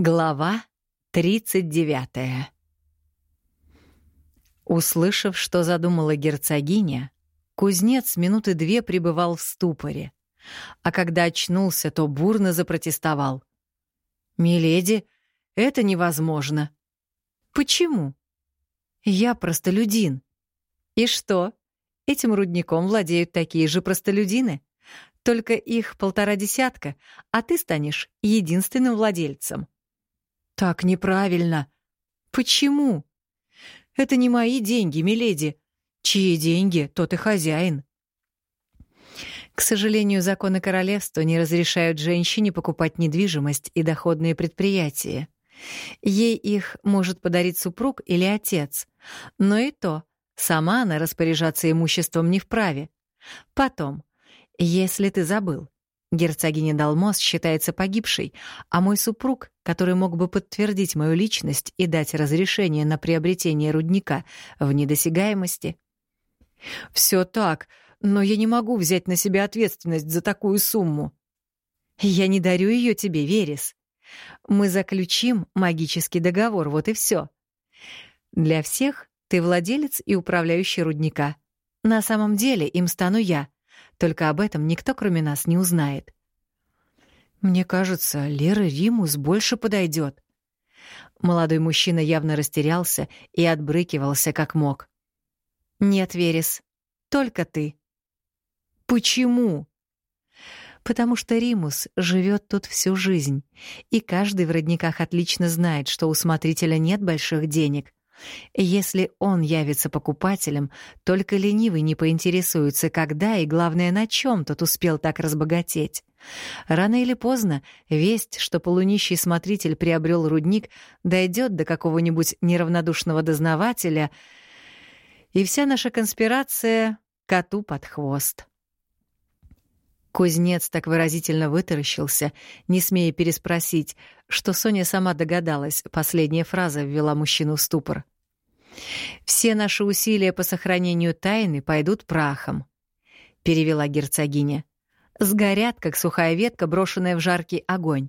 Глава 39 Услышав, что задумала герцогиня, кузнец минуты две пребывал в ступоре, а когда очнулся, то бурно запротестовал. «Миледи, это невозможно». «Почему?» «Я простолюдин». «И что? Этим рудником владеют такие же простолюдины? Только их полтора десятка, а ты станешь единственным владельцем». Так неправильно. Почему? Это не мои деньги, миледи. Чьи деньги, тот и хозяин. К сожалению, законы королевства не разрешают женщине покупать недвижимость и доходные предприятия. Ей их может подарить супруг или отец. Но и то, сама она распоряжаться имуществом не вправе. Потом, если ты забыл, Герцогиня Далмос считается погибшей, а мой супруг, который мог бы подтвердить мою личность и дать разрешение на приобретение рудника в недосягаемости. Все так, но я не могу взять на себя ответственность за такую сумму. Я не дарю ее тебе, Верес. Мы заключим магический договор, вот и все. Для всех ты владелец и управляющий рудника. На самом деле им стану я — только об этом никто, кроме нас, не узнает. Мне кажется, Лера Римус больше подойдет. Молодой мужчина явно растерялся и отбрыкивался как мог. Нет, Верес, только ты. Почему? Потому что Римус живет тут всю жизнь, и каждый в родниках отлично знает, что у смотрителя нет больших денег, если он явится покупателем, только ленивый не поинтересуется, когда и, главное, на чем тот успел так разбогатеть. Рано или поздно весть, что полунищий смотритель приобрел рудник, дойдет до какого-нибудь неравнодушного дознавателя, и вся наша конспирация — коту под хвост. Кузнец так выразительно вытаращился, не смея переспросить, что Соня сама догадалась, последняя фраза ввела мужчину в ступор. «Все наши усилия по сохранению тайны пойдут прахом», — перевела герцогиня. «Сгорят, как сухая ветка, брошенная в жаркий огонь.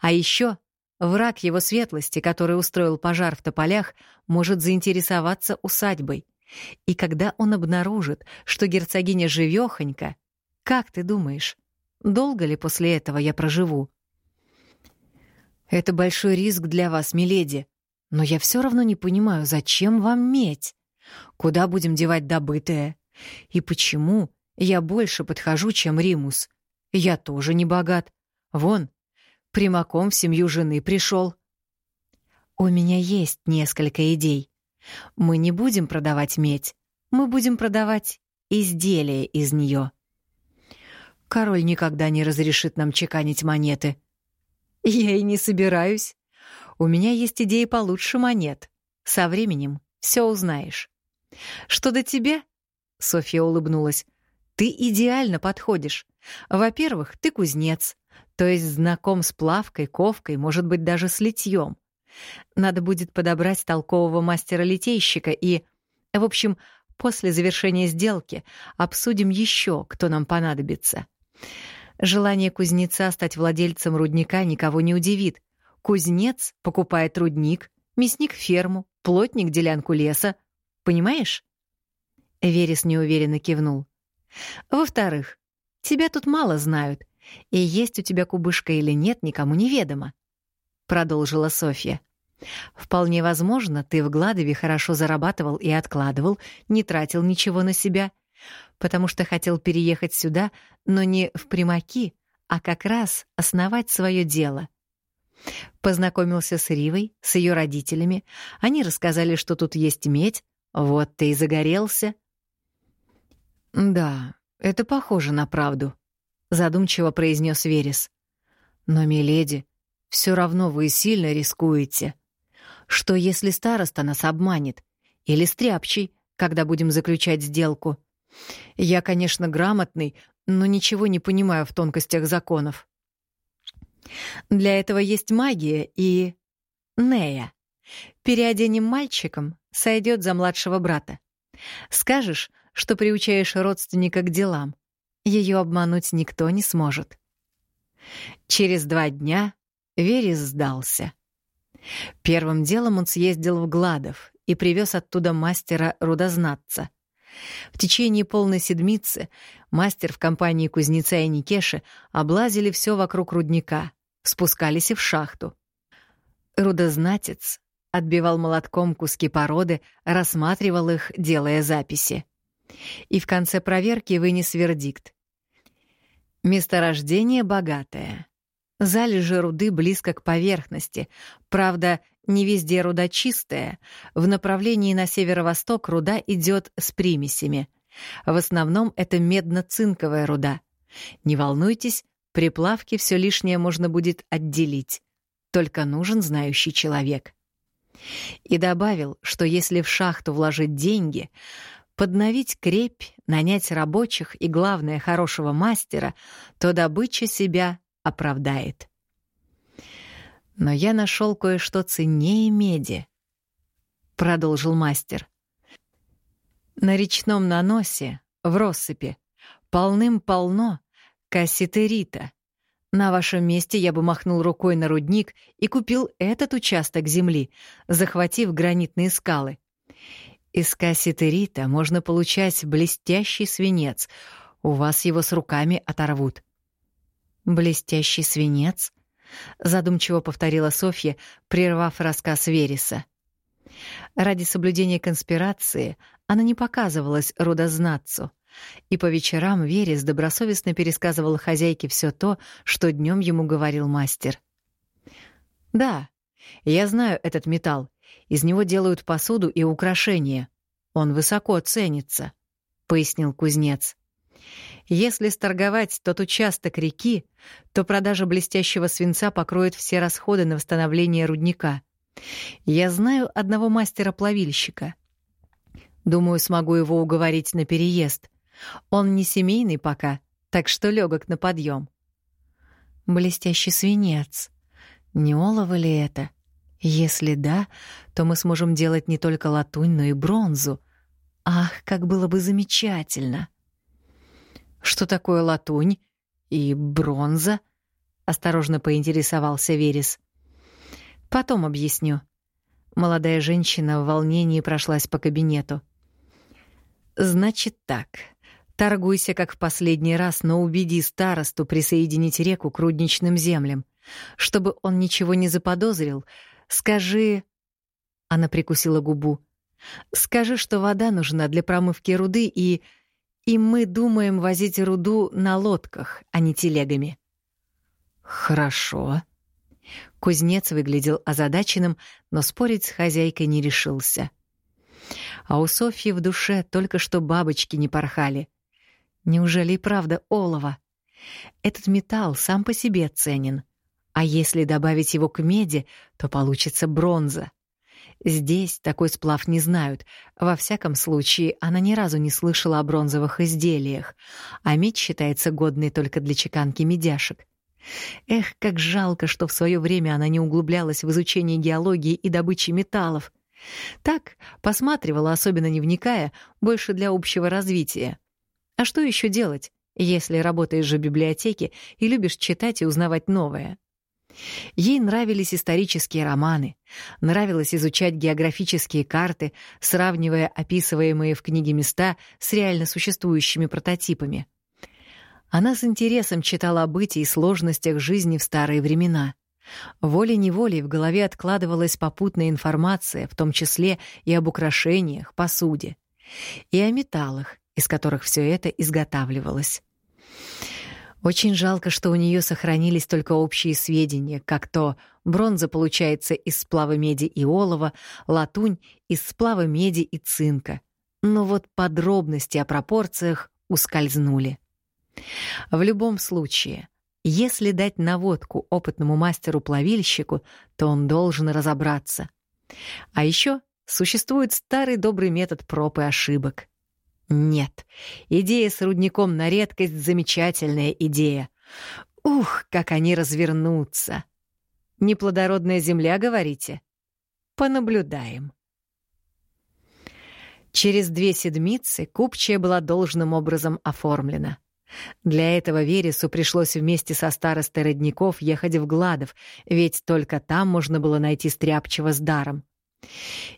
А еще враг его светлости, который устроил пожар в тополях, может заинтересоваться усадьбой. И когда он обнаружит, что герцогиня живёхонька, как ты думаешь, долго ли после этого я проживу? Это большой риск для вас, миледи. Но я все равно не понимаю, зачем вам медь? Куда будем девать добытое? И почему я больше подхожу, чем Римус? Я тоже не богат. Вон, прямиком в семью жены пришел. У меня есть несколько идей. Мы не будем продавать медь, мы будем продавать изделия из нее. Король никогда не разрешит нам чеканить монеты. Я и не собираюсь. У меня есть идеи получше монет. Со временем все узнаешь. Что до тебя? Софья улыбнулась. Ты идеально подходишь. Во-первых, ты кузнец, то есть знаком с плавкой, ковкой, может быть, даже с литьем. Надо будет подобрать толкового мастера-литейщика и... В общем, после завершения сделки обсудим еще, кто нам понадобится. Желание кузнеца стать владельцем рудника никого не удивит. Кузнец покупает рудник, мясник — ферму, плотник — делянку леса. Понимаешь? Верес неуверенно кивнул. Во-вторых, тебя тут мало знают, и есть у тебя кубышка или нет, никому неведомо. Продолжила Софья. Вполне возможно, ты в Гладове хорошо зарабатывал и откладывал, не тратил ничего на себя — потому что хотел переехать сюда, но не в Примаки, а как раз основать свое дело. Познакомился с Ривой, с ее родителями. Они рассказали, что тут есть медь. Вот ты и загорелся. «Да, это похоже на правду», — задумчиво произнес Верес. «Но, миледи, все равно вы сильно рискуете. Что, если староста нас обманет? Или стряпчий, когда будем заключать сделку?» Я, конечно, грамотный, но ничего не понимаю в тонкостях законов. Для этого есть магия и... Нея. Переоденем мальчиком, сойдет за младшего брата. Скажешь, что приучаешь родственника к делам. Ее обмануть никто не сможет. Через два дня Верес сдался. Первым делом он съездил в Гладов и привез оттуда мастера-рудознатца. В течение полной седмицы мастер в компании кузнеца и Никеши облазили все вокруг рудника, спускались и в шахту. Рудознатец отбивал молотком куски породы, рассматривал их, делая записи. И в конце проверки вынес вердикт. Месторождение богатое. Залежи руды близко к поверхности. Правда, не везде руда чистая. В направлении на северо-восток руда идет с примесями. В основном это медно-цинковая руда. Не волнуйтесь, при плавке все лишнее можно будет отделить. Только нужен знающий человек. И добавил, что если в шахту вложить деньги, подновить крепь, нанять рабочих и, главное, хорошего мастера, то добыча себя оправдает. Но я нашел кое-что ценнее меди, продолжил мастер. На речном наносе, в россыпи, полным-полно касситерита. На вашем месте я бы махнул рукой на рудник и купил этот участок земли, захватив гранитные скалы. Из касситерита можно получать блестящий свинец. У вас его с руками оторвут. «Блестящий свинец?» — задумчиво повторила Софья, прервав рассказ Вереса. Ради соблюдения конспирации она не показывалась рудознатцу, и по вечерам Верес добросовестно пересказывал хозяйке все то, что днем ему говорил мастер. «Да, я знаю этот металл. Из него делают посуду и украшения. Он высоко ценится», — пояснил кузнец. Если сторговать тот участок реки, то продажа блестящего свинца покроет все расходы на восстановление рудника. Я знаю одного мастера-плавильщика. Думаю, смогу его уговорить на переезд. Он не семейный пока, так что легок на подъем. Блестящий свинец. Не олово ли это? Если да, то мы сможем делать не только латунь, но и бронзу. Ах, как было бы замечательно! Что такое латунь и бронза? Осторожно поинтересовался Верес. Потом объясню. Молодая женщина в волнении прошлась по кабинету. Значит так. Торгуйся, как в последний раз, но убеди старосту присоединить реку к рудничным землям. Чтобы он ничего не заподозрил, скажи... Она прикусила губу. Скажи, что вода нужна для промывки руды и... И мы думаем возить руду на лодках, а не телегами. Хорошо. Кузнец выглядел озадаченным, но спорить с хозяйкой не решился. А у Софьи в душе только что бабочки не порхали. Неужели и правда олово? Этот металл сам по себе ценен. А если добавить его к меди, то получится бронза. Здесь такой сплав не знают. Во всяком случае, она ни разу не слышала о бронзовых изделиях, а медь считается годной только для чеканки медяшек. Эх, как жалко, что в свое время она не углублялась в изучение геологии и добычи металлов. Так, посматривала, особенно не вникая, больше для общего развития. А что еще делать, если работаешь же в библиотеке и любишь читать и узнавать новое? Ей нравились исторические романы, нравилось изучать географические карты, сравнивая описываемые в книге места с реально существующими прототипами. Она с интересом читала о бытии и сложностях жизни в старые времена. Волей-неволей в голове откладывалась попутная информация, в том числе и об украшениях, посуде, и о металлах, из которых все это изготавливалось. Очень жалко, что у нее сохранились только общие сведения, как то бронза получается из сплава меди и олова, латунь — из сплава меди и цинка. Но вот подробности о пропорциях ускользнули. В любом случае, если дать наводку опытному мастеру-плавильщику, то он должен разобраться. А еще существует старый добрый метод проб и ошибок — нет, идея с рудником на редкость — замечательная идея. Ух, как они развернутся! Неплодородная земля, говорите? Понаблюдаем. Через две седмицы купчая была должным образом оформлена. Для этого Вересу пришлось вместе со старостой родников ехать в Гладов, ведь только там можно было найти стряпчего с даром.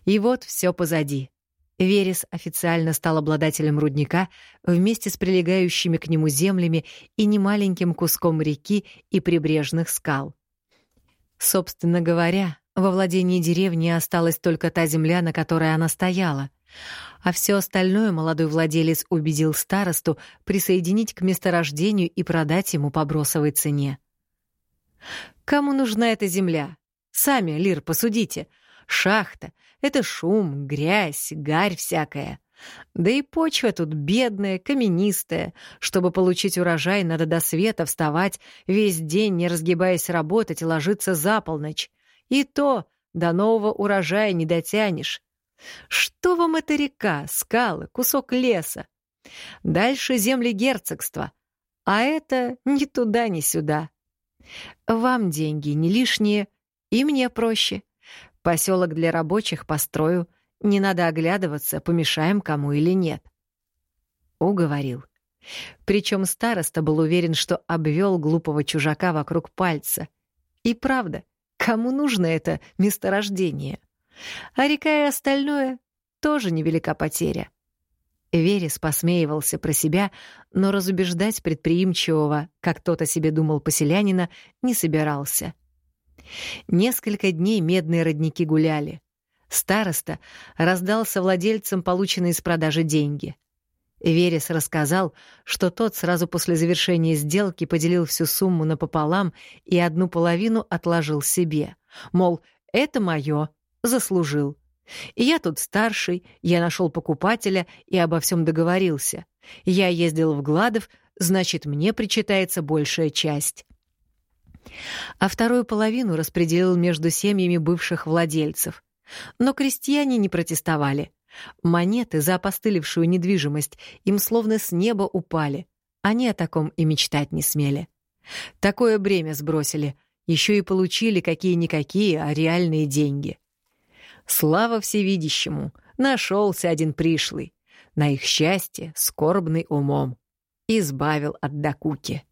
И вот все позади. Верес официально стал обладателем рудника вместе с прилегающими к нему землями и немаленьким куском реки и прибрежных скал. Собственно говоря, во владении деревни осталась только та земля, на которой она стояла, а все остальное молодой владелец убедил старосту присоединить к месторождению и продать ему по бросовой цене. «Кому нужна эта земля? Сами, Лир, посудите. Шахта — это шум, грязь, гарь всякая. Да и почва тут бедная, каменистая. Чтобы получить урожай, надо до света вставать, весь день, не разгибаясь, работать ложиться за полночь. И то до нового урожая не дотянешь. Что вам эта река, скалы, кусок леса? Дальше земли герцогства. А это ни туда, ни сюда. Вам деньги не лишние, и мне проще. Поселок для рабочих построю. Не надо оглядываться, помешаем кому или нет. Уговорил. Причем староста был уверен, что обвел глупого чужака вокруг пальца. И правда, кому нужно это месторождение? А река и остальное тоже невелика потеря. Верес посмеивался про себя, но разубеждать предприимчивого, как тот о себе думал поселянина, не собирался. Несколько дней медные родники гуляли. Староста раздался владельцам полученные с продажи деньги. Верес рассказал, что тот сразу после завершения сделки поделил всю сумму напополам и одну половину отложил себе. Мол, это мое, заслужил. я тут старший, я нашел покупателя и обо всем договорился. Я ездил в Гладов, значит, мне причитается большая часть а вторую половину распределил между семьями бывших владельцев. Но крестьяне не протестовали. Монеты за опостылевшую недвижимость им словно с неба упали. Они о таком и мечтать не смели. Такое бремя сбросили, еще и получили какие-никакие, а реальные деньги. Слава всевидящему, нашелся один пришлый. На их счастье, скорбный умом. Избавил от докуки.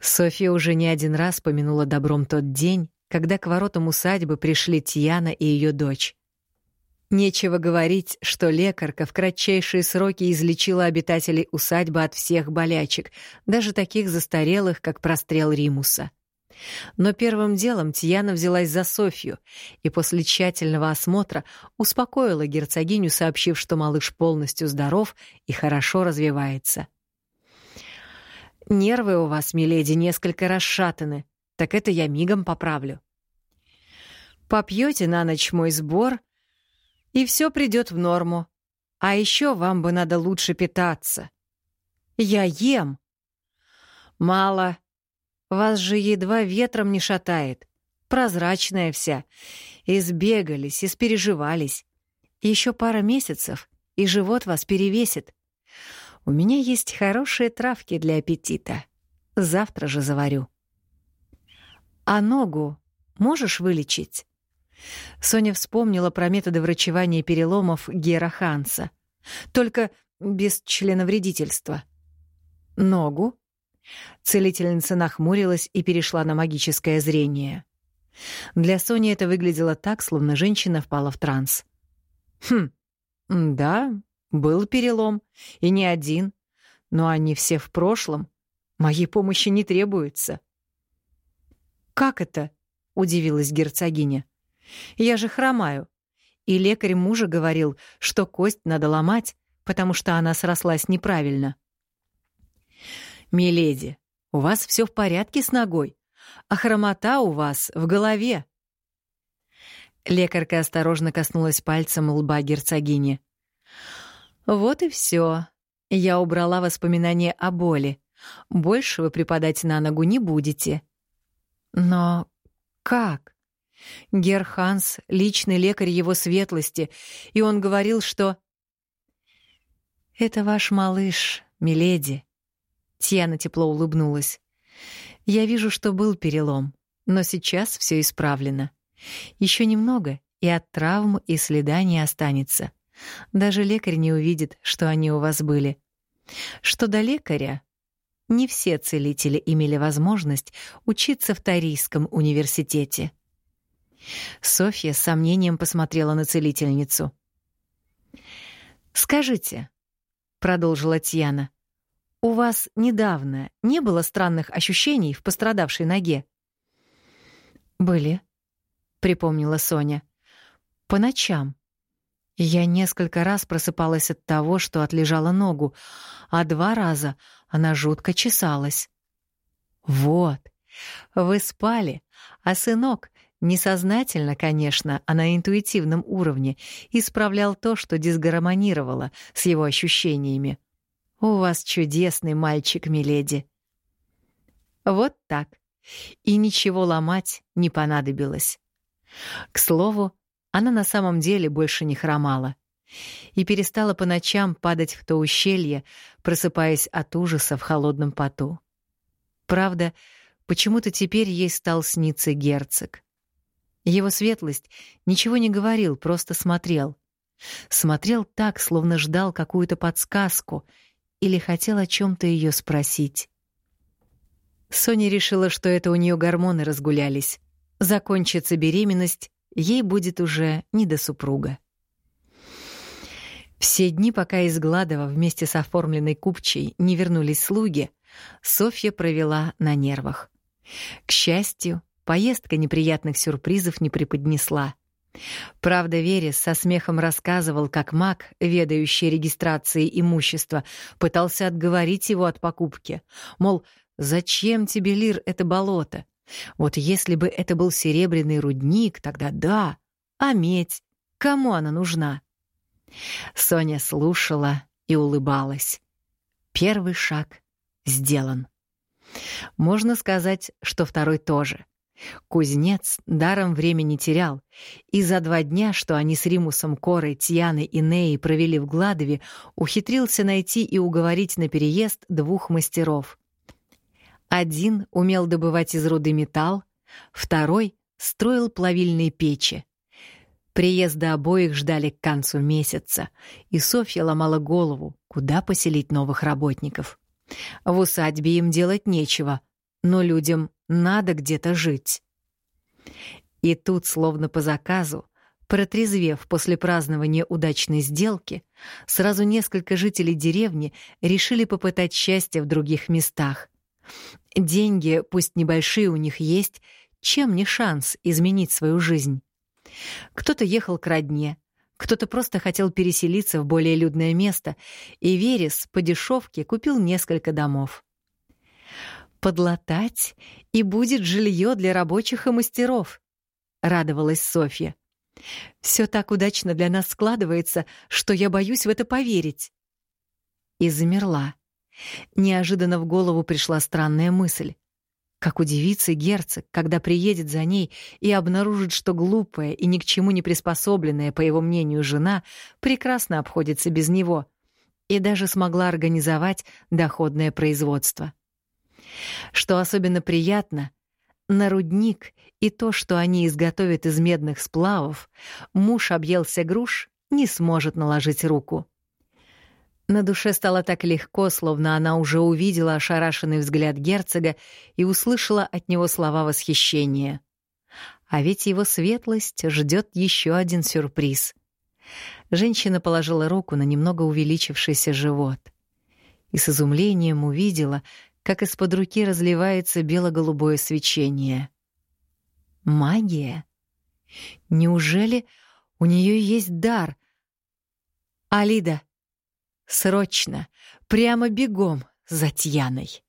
Софья уже не один раз помянула добром тот день, когда к воротам усадьбы пришли Тьяна и ее дочь. Нечего говорить, что лекарка в кратчайшие сроки излечила обитателей усадьбы от всех болячек, даже таких застарелых, как прострел Римуса. Но первым делом Тьяна взялась за Софью и после тщательного осмотра успокоила герцогиню, сообщив, что малыш полностью здоров и хорошо развивается. — Нервы у вас, миледи, несколько расшатаны. Так это я мигом поправлю. Попьете на ночь мой сбор, и все придет в норму. А еще вам бы надо лучше питаться. Я ем. Мало. Вас же едва ветром не шатает. Прозрачная вся. Избегались, испереживались. Еще пара месяцев, и живот вас перевесит. У меня есть хорошие травки для аппетита. Завтра же заварю. А ногу можешь вылечить? Соня вспомнила про методы врачевания переломов Гера Ханса. Только без членовредительства. Ногу? Целительница нахмурилась и перешла на магическое зрение. Для Сони это выглядело так, словно женщина впала в транс. «Хм, да, был перелом, и не один, но они все в прошлом. Моей помощи не требуется. «Как это?» — удивилась герцогиня. «Я же хромаю. И лекарь мужа говорил, что кость надо ломать, потому что она срослась неправильно». «Миледи, у вас все в порядке с ногой, а хромота у вас в голове». Лекарка осторожно коснулась пальцем лба герцогини. Вот и все. Я убрала воспоминания о боли. Больше вы преподать на ногу не будете. Но как? Герханс — личный лекарь его светлости, и он говорил, что... «Это ваш малыш, миледи». Тьяна тепло улыбнулась. «Я вижу, что был перелом, но сейчас все исправлено. Еще немного, и от травм и следа не останется. Даже лекарь не увидит, что они у вас были. Что до лекаря, не все целители имели возможность учиться в Тарийском университете. Софья с сомнением посмотрела на целительницу. «Скажите», — продолжила Тьяна, — «у вас недавно не было странных ощущений в пострадавшей ноге?» «Были», — припомнила Соня. «По ночам. Я несколько раз просыпалась от того, что отлежала ногу, а два раза она жутко чесалась». «Вот, вы спали, а сынок Несознательно, конечно, а на интуитивном уровне исправлял то, что дисгармонировало с его ощущениями. «У вас чудесный мальчик, миледи». Вот так. И ничего ломать не понадобилось. К слову, она на самом деле больше не хромала и перестала по ночам падать в то ущелье, просыпаясь от ужаса в холодном поту. Правда, почему-то теперь ей стал сниться герцог. Его светлость ничего не говорил, просто смотрел. Смотрел так, словно ждал какую-то подсказку или хотел о чем то ее спросить. Соня решила, что это у нее гормоны разгулялись. Закончится беременность, ей будет уже не до супруга. Все дни, пока из Гладова вместе с оформленной купчей не вернулись слуги, Софья провела на нервах. К счастью, Поездка неприятных сюрпризов не преподнесла. Правда, Верес со смехом рассказывал, как маг, ведающий регистрацией имущества, пытался отговорить его от покупки. Мол, зачем тебе, Лир, это болото? Вот если бы это был серебряный рудник, тогда да. А медь? Кому она нужна? Соня слушала и улыбалась. Первый шаг сделан. Можно сказать, что второй тоже. Кузнец даром времени терял, и за два дня, что они с Римусом, Корой, Тьяной и Неей провели в Гладове, ухитрился найти и уговорить на переезд двух мастеров. Один умел добывать из руды металл, второй строил плавильные печи. Приезда обоих ждали к концу месяца, и Софья ломала голову, куда поселить новых работников. В усадьбе им делать нечего, но людям надо где-то жить. И тут, словно по заказу, протрезвев после празднования удачной сделки, сразу несколько жителей деревни решили попытать счастье в других местах. Деньги, пусть небольшие у них есть, чем не шанс изменить свою жизнь? Кто-то ехал к родне, кто-то просто хотел переселиться в более людное место, и Верес по дешевке купил несколько домов подлатать, и будет жилье для рабочих и мастеров», — радовалась Софья. «Все так удачно для нас складывается, что я боюсь в это поверить». И замерла. Неожиданно в голову пришла странная мысль. Как удивится герцог, когда приедет за ней и обнаружит, что глупая и ни к чему не приспособленная, по его мнению, жена прекрасно обходится без него и даже смогла организовать доходное производство. Что особенно приятно, на рудник и то, что они изготовят из медных сплавов, муж объелся груш, не сможет наложить руку. На душе стало так легко, словно она уже увидела ошарашенный взгляд герцога и услышала от него слова восхищения. А ведь его светлость ждет еще один сюрприз. Женщина положила руку на немного увеличившийся живот и с изумлением увидела, как из-под руки разливается бело-голубое свечение. Магия? Неужели у нее есть дар? Алида, срочно, прямо бегом за Тьяной.